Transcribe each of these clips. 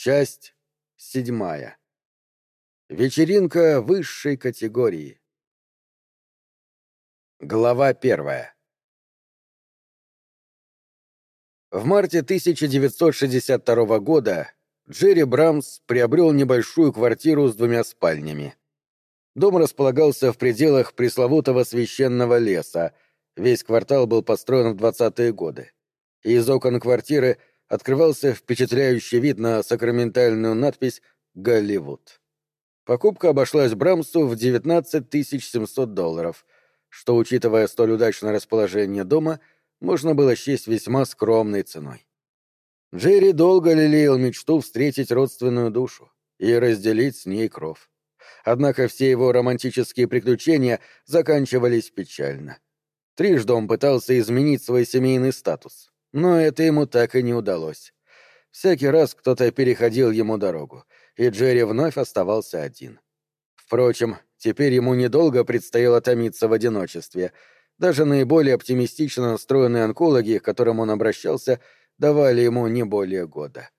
Часть седьмая. Вечеринка высшей категории. Глава первая. В марте 1962 года Джерри Брамс приобрел небольшую квартиру с двумя спальнями. Дом располагался в пределах пресловутого священного леса, весь квартал был построен в 20-е годы. Из окон квартиры открывался впечатляющий вид на сакраментальную надпись «Голливуд». Покупка обошлась Брамсу в 19 700 долларов, что, учитывая столь удачное расположение дома, можно было счесть весьма скромной ценой. Джерри долго лелеял мечту встретить родственную душу и разделить с ней кров. Однако все его романтические приключения заканчивались печально. Трижды он пытался изменить свой семейный статус, но это ему так и не удалось. Всякий раз кто-то переходил ему дорогу, и Джерри вновь оставался один. Впрочем, теперь ему недолго предстояло томиться в одиночестве. Даже наиболее оптимистично настроенные онкологи, к которым он обращался, давали ему не более года.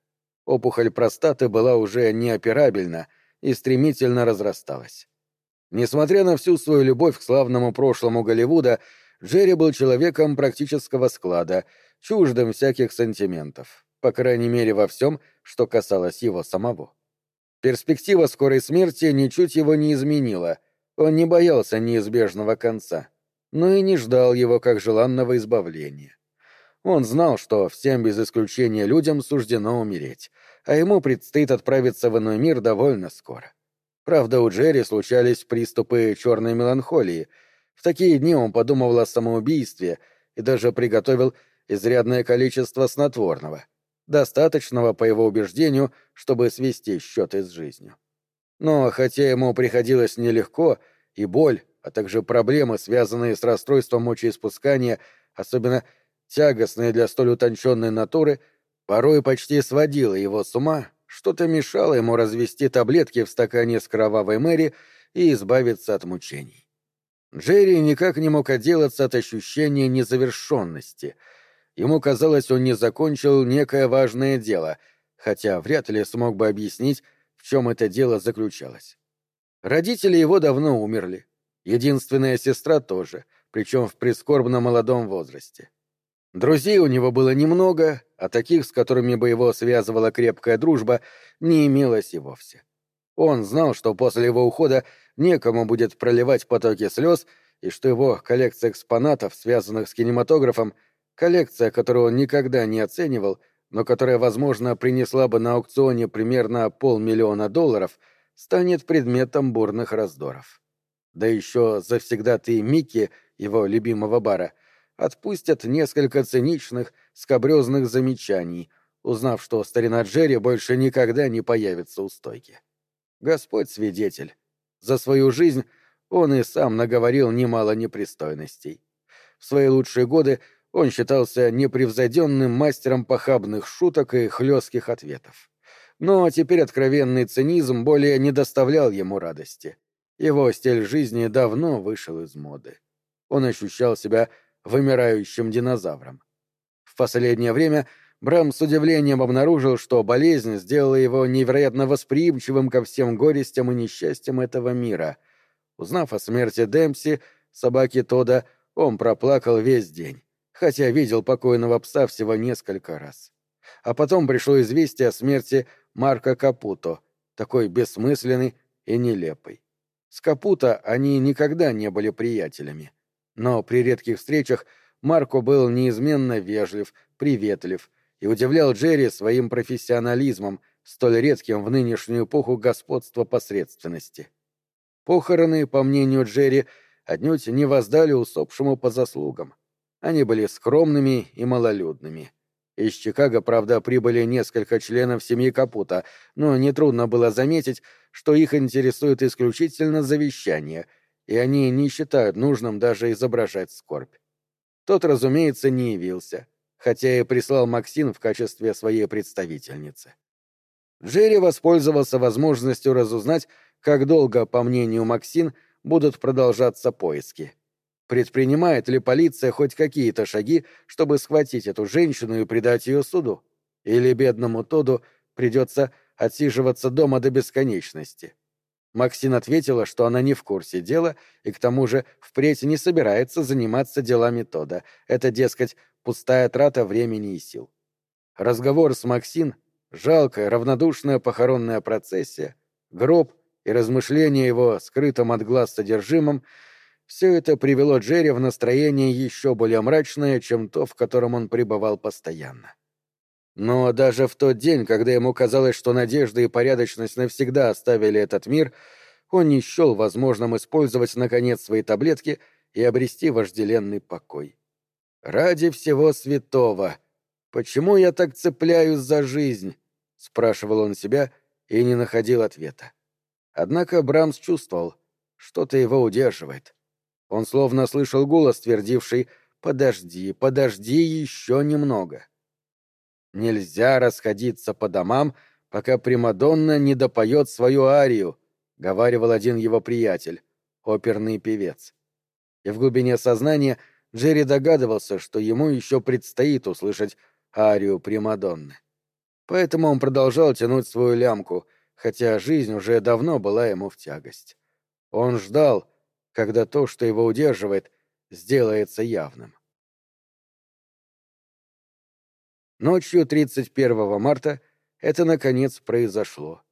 Опухоль простаты была уже неоперабельна и стремительно разрасталась. Несмотря на всю свою любовь к славному прошлому Голливуда, Джерри был человеком практического склада — чуждым всяких сантиментов, по крайней мере во всем, что касалось его самого. Перспектива скорой смерти ничуть его не изменила, он не боялся неизбежного конца, но и не ждал его как желанного избавления. Он знал, что всем без исключения людям суждено умереть, а ему предстоит отправиться в иной мир довольно скоро. Правда, у Джерри случались приступы черной меланхолии. В такие дни он подумывал о самоубийстве и даже приготовил изрядное количество снотворного, достаточного, по его убеждению, чтобы свести счеты с жизнью. Но хотя ему приходилось нелегко, и боль, а также проблемы, связанные с расстройством мочеиспускания, особенно тягостные для столь утонченной натуры, порой почти сводило его с ума, что-то мешало ему развести таблетки в стакане с кровавой Мэри и избавиться от мучений. Джерри никак не мог отделаться от ощущения незавершенности — Ему казалось, он не закончил некое важное дело, хотя вряд ли смог бы объяснить, в чем это дело заключалось. Родители его давно умерли. Единственная сестра тоже, причем в прискорбно молодом возрасте. Друзей у него было немного, а таких, с которыми бы его связывала крепкая дружба, не имелось и вовсе. Он знал, что после его ухода некому будет проливать потоки слез, и что его коллекция экспонатов, связанных с кинематографом, — Коллекция, которую он никогда не оценивал, но которая, возможно, принесла бы на аукционе примерно полмиллиона долларов, станет предметом бурных раздоров. Да еще завсегдатые Микки, его любимого бара, отпустят несколько циничных, скобрезных замечаний, узнав, что старина Джерри больше никогда не появится у стойки. Господь свидетель. За свою жизнь он и сам наговорил немало непристойностей. В свои лучшие годы он считался непревзойденным мастером похабных шуток и хлестких ответов. Но теперь откровенный цинизм более не доставлял ему радости. Его стиль жизни давно вышел из моды. Он ощущал себя вымирающим динозавром. В последнее время Брэм с удивлением обнаружил, что болезнь сделала его невероятно восприимчивым ко всем горестям и несчастьям этого мира. Узнав о смерти Демпси, собаки Тода, он проплакал весь день хотя видел покойного пса всего несколько раз. А потом пришло известие о смерти Марка Капуто, такой бессмысленный и нелепый. С Капуто они никогда не были приятелями. Но при редких встречах Марко был неизменно вежлив, приветлив и удивлял Джерри своим профессионализмом, столь редким в нынешнюю эпоху господства посредственности. Похороны, по мнению Джерри, отнюдь не воздали усопшему по заслугам. Они были скромными и малолюдными. Из Чикаго, правда, прибыли несколько членов семьи Капута, но нетрудно было заметить, что их интересует исключительно завещание, и они не считают нужным даже изображать скорбь. Тот, разумеется, не явился, хотя и прислал Максин в качестве своей представительницы. Джерри воспользовался возможностью разузнать, как долго, по мнению Максин, будут продолжаться поиски. Предпринимает ли полиция хоть какие-то шаги, чтобы схватить эту женщину и предать ее суду? Или бедному Тоду придется отсиживаться дома до бесконечности. Максин ответила, что она не в курсе дела и к тому же впредь не собирается заниматься делами Тода. Это, дескать, пустая трата времени и сил. Разговор с Максин, жалкая, равнодушная похоронная процессия, гроб и размышления его скрытым от глаз содержимым — все это привело Джерри в настроение еще более мрачное, чем то, в котором он пребывал постоянно. Но даже в тот день, когда ему казалось, что надежда и порядочность навсегда оставили этот мир, он не счел возможным использовать, наконец, свои таблетки и обрести вожделенный покой. «Ради всего святого! Почему я так цепляюсь за жизнь?» — спрашивал он себя и не находил ответа. Однако Брамс чувствовал, что-то его удерживает. Он словно слышал голос, твердивший «Подожди, подожди еще немного». Нельзя расходиться по домам, пока Примадонна не допоет свою арию, — говаривал один его приятель, оперный певец. И в глубине сознания Джерри догадывался, что ему еще предстоит услышать арию Примадонны. Поэтому он продолжал тянуть свою лямку, хотя жизнь уже давно была ему в тягость. Он ждал, когда то, что его удерживает, сделается явным. Ночью 31 марта это, наконец, произошло.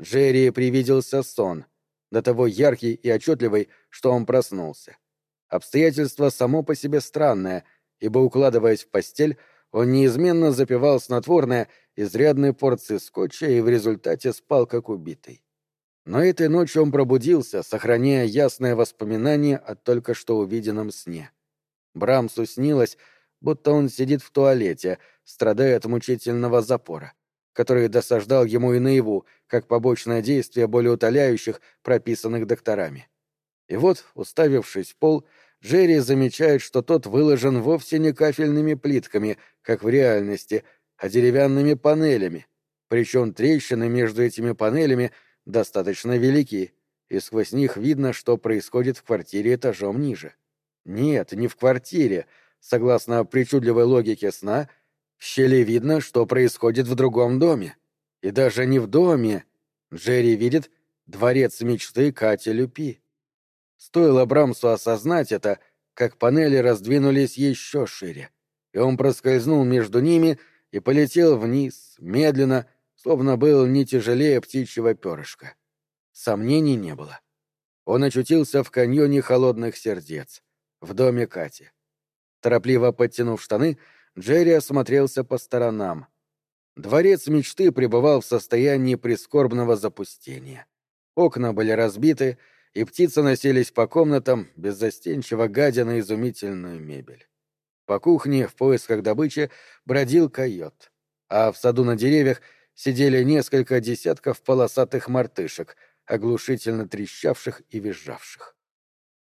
Джерри привиделся сон, до того яркий и отчетливый, что он проснулся. Обстоятельство само по себе странное, ибо, укладываясь в постель, он неизменно запивал снотворное изрядной порции скотча и в результате спал как убитый. Но этой ночью он пробудился, сохраняя ясное воспоминание о только что увиденном сне. Брамсу снилось, будто он сидит в туалете, страдая от мучительного запора, который досаждал ему и наяву, как побочное действие более утоляющих, прописанных докторами. И вот, уставившись в пол, Джерри замечает, что тот выложен вовсе не кафельными плитками, как в реальности, а деревянными панелями, причем трещины между этими панелями достаточно велики, и сквозь них видно, что происходит в квартире этажом ниже. Нет, не в квартире. Согласно причудливой логике сна, в щели видно, что происходит в другом доме. И даже не в доме. Джерри видит дворец мечты Кати Люпи. Стоило Брамсу осознать это, как панели раздвинулись еще шире, и он проскользнул между ними и полетел вниз, медленно, словно был не тяжелее птичьего перышка. Сомнений не было. Он очутился в каньоне холодных сердец, в доме Кати. Торопливо подтянув штаны, Джерри осмотрелся по сторонам. Дворец мечты пребывал в состоянии прискорбного запустения. Окна были разбиты, и птицы носились по комнатам, беззастенчиво гадя на изумительную мебель. По кухне в поисках добычи бродил койот, а в саду на деревьях сидели несколько десятков полосатых мартышек, оглушительно трещавших и визжавших.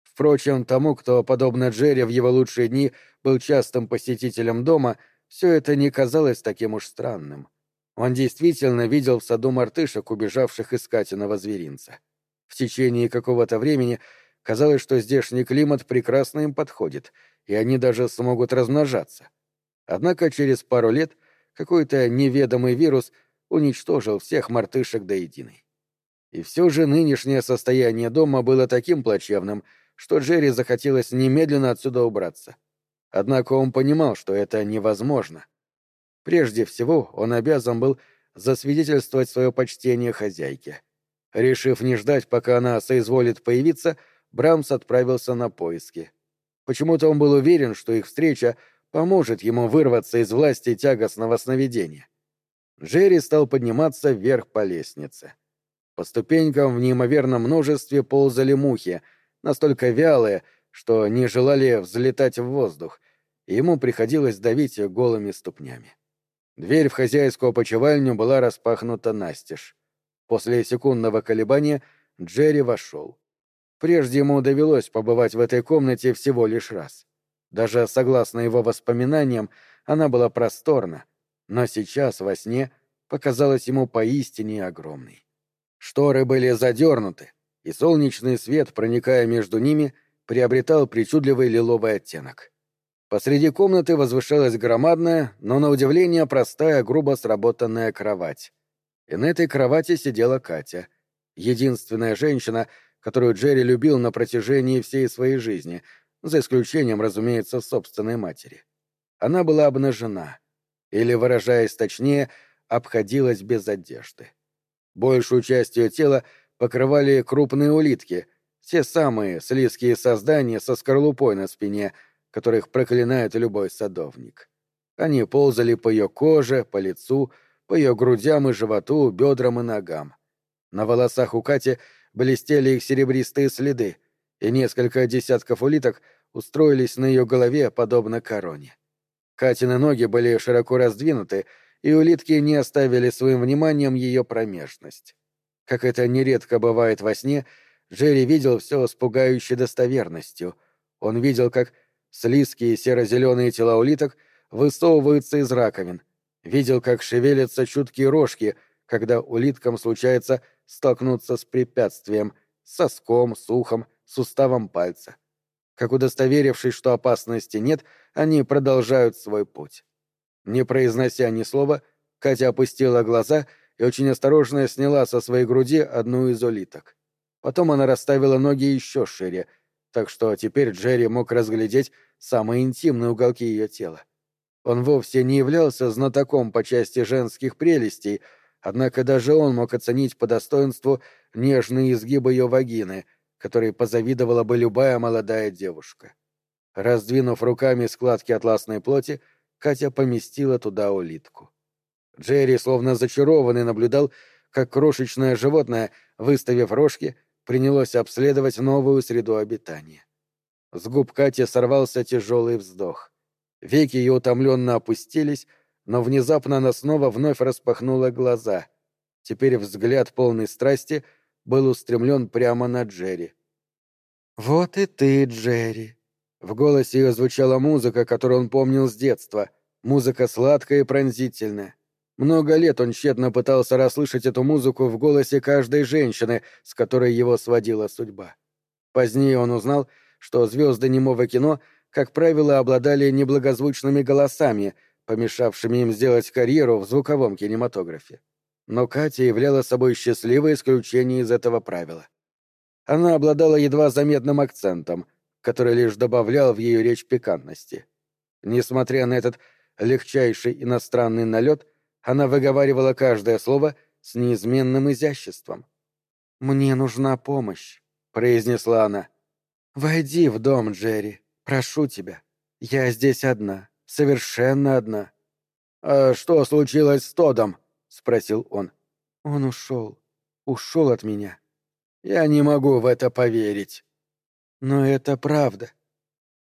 Впрочем, тому, кто, подобно Джерри в его лучшие дни, был частым посетителем дома, все это не казалось таким уж странным. Он действительно видел в саду мартышек, убежавших из Катиного зверинца. В течение какого-то времени казалось, что здешний климат прекрасно им подходит, и они даже смогут размножаться. Однако через пару лет какой-то неведомый вирус уничтожил всех мартышек до единой. И все же нынешнее состояние дома было таким плачевным, что Джерри захотелось немедленно отсюда убраться. Однако он понимал, что это невозможно. Прежде всего, он обязан был засвидетельствовать свое почтение хозяйке. Решив не ждать, пока она соизволит появиться, Брамс отправился на поиски. Почему-то он был уверен, что их встреча поможет ему вырваться из власти тягостного сновидения. Джерри стал подниматься вверх по лестнице. По ступенькам в неимоверном множестве ползали мухи, настолько вялые, что не желали взлетать в воздух, и ему приходилось давить их голыми ступнями. Дверь в хозяйскую почевальню была распахнута настежь. После секундного колебания Джерри вошел. Прежде ему довелось побывать в этой комнате всего лишь раз. Даже согласно его воспоминаниям, она была просторна, но сейчас во сне показалась ему поистине огромной. Шторы были задернуты, и солнечный свет, проникая между ними, приобретал причудливый лиловый оттенок. Посреди комнаты возвышалась громадная, но на удивление простая, грубо сработанная кровать. И на этой кровати сидела Катя, единственная женщина, которую Джерри любил на протяжении всей своей жизни, за исключением, разумеется, собственной матери. Она была обнажена, или, выражаясь точнее, обходилась без одежды. Большую часть ее тела покрывали крупные улитки, те самые слизкие создания со скорлупой на спине, которых проклинает любой садовник. Они ползали по ее коже, по лицу, по ее грудям и животу, бедрам и ногам. На волосах у Кати блестели их серебристые следы, и несколько десятков улиток устроились на ее голове, подобно короне. Катины ноги были широко раздвинуты, и улитки не оставили своим вниманием ее промежность. Как это нередко бывает во сне, Джерри видел все с пугающей достоверностью. Он видел, как слизкие серо-зеленые тела улиток высовываются из раковин, видел, как шевелятся чуткие рожки, когда улиткам случается столкнуться с препятствием, соском, сухом, суставом пальца. Как удостоверившись, что опасности нет, они продолжают свой путь. Не произнося ни слова, Катя опустила глаза и очень осторожно сняла со своей груди одну из улиток. Потом она расставила ноги еще шире, так что теперь Джерри мог разглядеть самые интимные уголки ее тела. Он вовсе не являлся знатоком по части женских прелестей, однако даже он мог оценить по достоинству нежные изгибы ее вагины, которой позавидовала бы любая молодая девушка. Раздвинув руками складки атласной плоти, Катя поместила туда улитку. Джерри, словно зачарованный, наблюдал, как крошечное животное, выставив рожки, принялось обследовать новую среду обитания. С губ Кати сорвался тяжелый вздох. Веки ее утомленно опустились, но внезапно она снова вновь распахнула глаза. Теперь взгляд полный страсти был устремлен прямо на Джерри. «Вот и ты, Джерри!» В голосе ее звучала музыка, которую он помнил с детства. Музыка сладкая и пронзительная. Много лет он тщетно пытался расслышать эту музыку в голосе каждой женщины, с которой его сводила судьба. Позднее он узнал, что звезды немого кино как правило, обладали неблагозвучными голосами, помешавшими им сделать карьеру в звуковом кинематографе. Но Катя являла собой счастливое исключение из этого правила. Она обладала едва заметным акцентом, который лишь добавлял в ее речь пикантности. Несмотря на этот легчайший иностранный налет, она выговаривала каждое слово с неизменным изяществом. «Мне нужна помощь», — произнесла она. «Войди в дом, Джерри. Прошу тебя. Я здесь одна. Совершенно одна. «А что случилось с Тодом?» — спросил он. «Он ушел. Ушел от меня. Я не могу в это поверить». «Но это правда.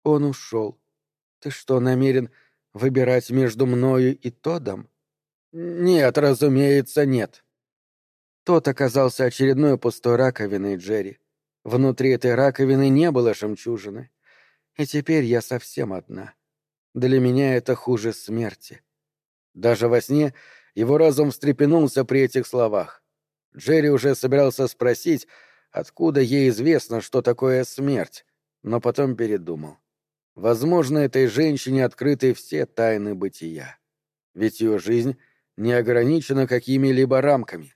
Он ушел. Ты что, намерен выбирать между мною и Тодом?» «Нет, разумеется, нет». Тот оказался очередной пустой раковиной Джерри. Внутри этой раковины не было жемчужины. И теперь я совсем одна. Для меня это хуже смерти. Даже во сне его разум встрепенулся при этих словах. Джерри уже собирался спросить, откуда ей известно, что такое смерть, но потом передумал. Возможно, этой женщине открыты все тайны бытия. Ведь ее жизнь не ограничена какими-либо рамками.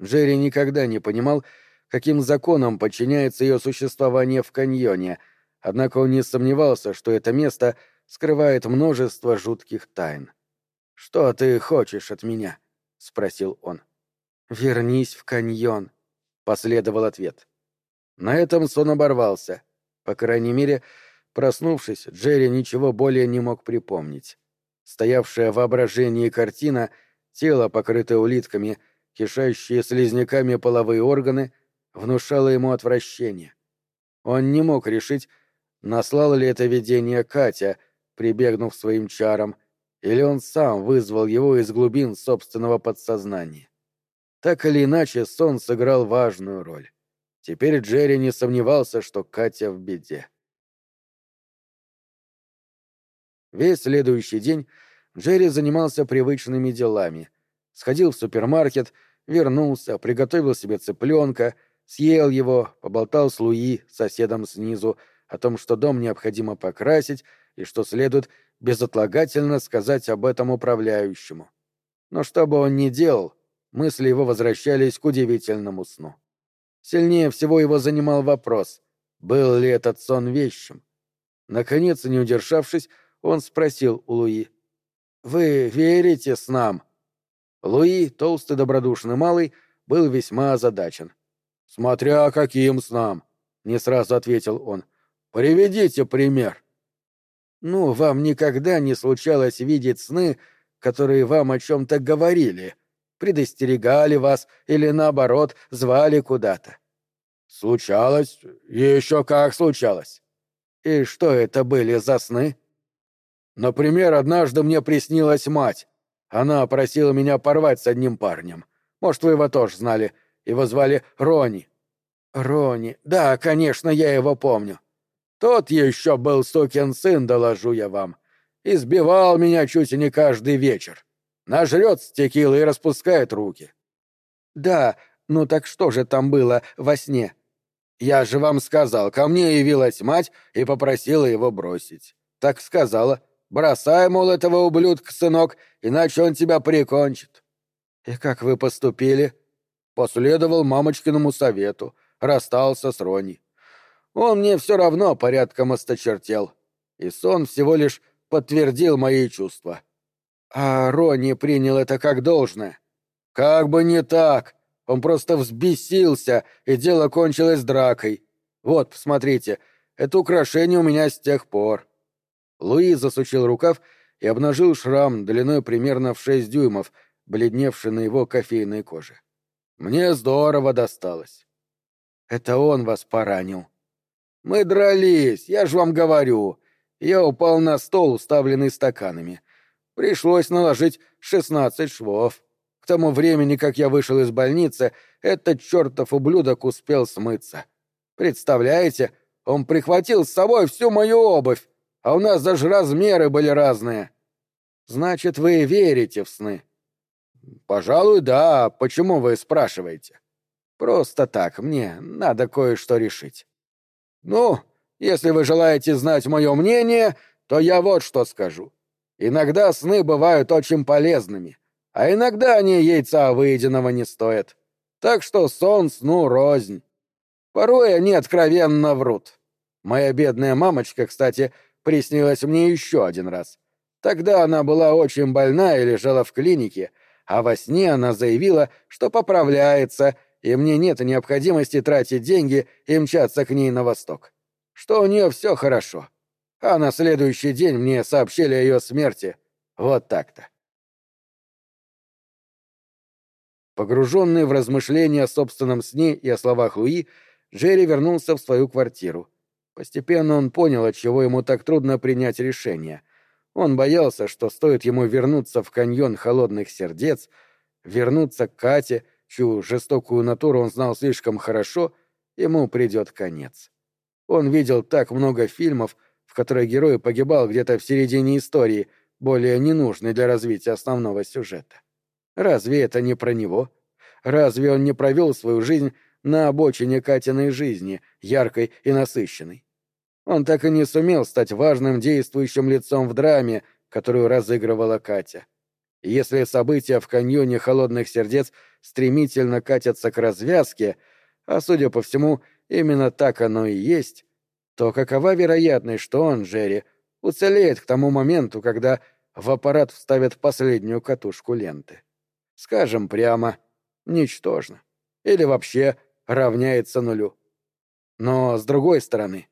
Джерри никогда не понимал, каким законом подчиняется ее существование в каньоне — Однако он не сомневался, что это место скрывает множество жутких тайн. «Что ты хочешь от меня?» — спросил он. «Вернись в каньон», — последовал ответ. На этом сон оборвался. По крайней мере, проснувшись, Джерри ничего более не мог припомнить. Стоявшая в воображении картина, тело, покрытое улитками, кишащие слизняками половые органы, внушала ему отвращение. Он не мог решить, Наслала ли это видение Катя, прибегнув своим чарам, или он сам вызвал его из глубин собственного подсознания? Так или иначе, сон сыграл важную роль. Теперь Джерри не сомневался, что Катя в беде. Весь следующий день Джерри занимался привычными делами. Сходил в супермаркет, вернулся, приготовил себе цыпленка, съел его, поболтал с Луи, соседом снизу, о том, что дом необходимо покрасить и что следует безотлагательно сказать об этом управляющему. Но что бы он ни делал, мысли его возвращались к удивительному сну. Сильнее всего его занимал вопрос, был ли этот сон вещим. Наконец, не удержавшись, он спросил у Луи. «Вы верите с нам?» Луи, толстый добродушный малый, был весьма озадачен. «Смотря каким снам!» — не сразу ответил он. «Приведите пример». «Ну, вам никогда не случалось видеть сны, которые вам о чем-то говорили, предостерегали вас или, наоборот, звали куда-то?» «Случалось. Еще как случалось». «И что это были за сны?» «Например, однажды мне приснилась мать. Она просила меня порвать с одним парнем. Может, вы его тоже знали. Его звали Рони». «Рони. Да, конечно, я его помню. Тот еще был сукин сын, доложу я вам. Избивал меня чуть не каждый вечер. Нажрет текилы и распускает руки». «Да, ну так что же там было во сне?» «Я же вам сказал, ко мне явилась мать и попросила его бросить. Так сказала. Бросай, мол, этого ублюдка, сынок, иначе он тебя прикончит». «И как вы поступили?» Последовал мамочкиному совету, расстался с Рони. Он мне все равно порядком осточертел, и сон всего лишь подтвердил мои чувства. А Рони принял это как должное. Как бы не так. Он просто взбесился, и дело кончилось дракой. Вот, посмотрите, это украшение у меня с тех пор. Луи засучил рукав и обнажил шрам длиной примерно в шесть дюймов, бледневший на его кофейной коже. Мне здорово досталось. Это он вас поранил. Мы дрались, я же вам говорю. Я упал на стол, уставленный стаканами. Пришлось наложить шестнадцать швов. К тому времени, как я вышел из больницы, этот чертов ублюдок успел смыться. Представляете, он прихватил с собой всю мою обувь, а у нас даже размеры были разные. Значит, вы верите в сны? Пожалуй, да. Почему вы спрашиваете? Просто так, мне надо кое-что решить. Ну, если вы желаете знать мое мнение, то я вот что скажу. Иногда сны бывают очень полезными, а иногда они яйца выеденного не стоят. Так что сон сну рознь. Порой они откровенно врут. Моя бедная мамочка, кстати, приснилась мне еще один раз. Тогда она была очень больна и лежала в клинике, а во сне она заявила, что поправляется — и мне нет необходимости тратить деньги и мчаться к ней на восток. Что у нее все хорошо. А на следующий день мне сообщили о ее смерти. Вот так-то. Погруженный в размышления о собственном сне и о словах Луи, Джерри вернулся в свою квартиру. Постепенно он понял, отчего ему так трудно принять решение. Он боялся, что стоит ему вернуться в каньон холодных сердец, вернуться к Кате — чью жестокую натуру он знал слишком хорошо, ему придет конец. Он видел так много фильмов, в которых герой погибал где-то в середине истории, более ненужной для развития основного сюжета. Разве это не про него? Разве он не провел свою жизнь на обочине Катиной жизни, яркой и насыщенной? Он так и не сумел стать важным действующим лицом в драме, которую разыгрывала Катя. Если события в каньоне холодных сердец стремительно катятся к развязке, а, судя по всему, именно так оно и есть, то какова вероятность, что он, Джерри, уцелеет к тому моменту, когда в аппарат вставят последнюю катушку ленты? Скажем прямо, ничтожно. Или вообще равняется нулю. Но, с другой стороны,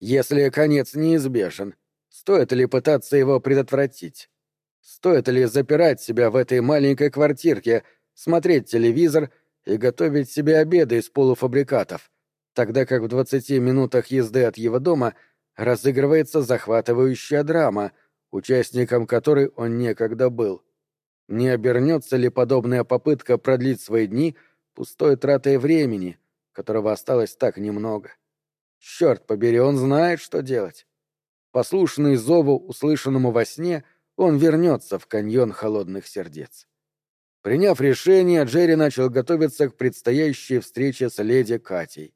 если конец неизбежен, стоит ли пытаться его предотвратить? Стоит ли запирать себя в этой маленькой квартирке, смотреть телевизор и готовить себе обеды из полуфабрикатов, тогда как в двадцати минутах езды от его дома разыгрывается захватывающая драма, участником которой он некогда был. Не обернется ли подобная попытка продлить свои дни пустой тратой времени, которого осталось так немного? Черт побери, он знает, что делать. Послушный зову, услышанному во сне, он вернется в каньон холодных сердец. Приняв решение, Джерри начал готовиться к предстоящей встрече с леди Катей.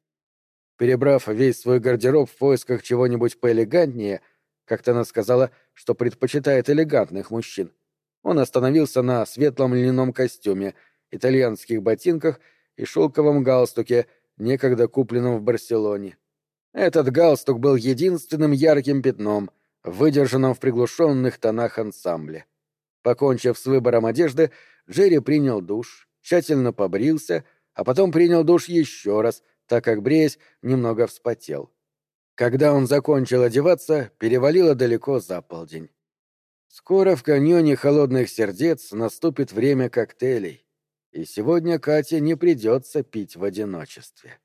Перебрав весь свой гардероб в поисках чего-нибудь поэлегантнее, как-то она сказала, что предпочитает элегантных мужчин, он остановился на светлом льняном костюме итальянских ботинках и шелковом галстуке, некогда купленном в Барселоне. Этот галстук был единственным ярким пятном, выдержанным в приглушенных тонах ансамбля. Покончив с выбором одежды, Джерри принял душ, тщательно побрился, а потом принял душ еще раз, так как, бреясь, немного вспотел. Когда он закончил одеваться, перевалило далеко за полдень. Скоро в каньоне холодных сердец наступит время коктейлей, и сегодня Кате не придется пить в одиночестве.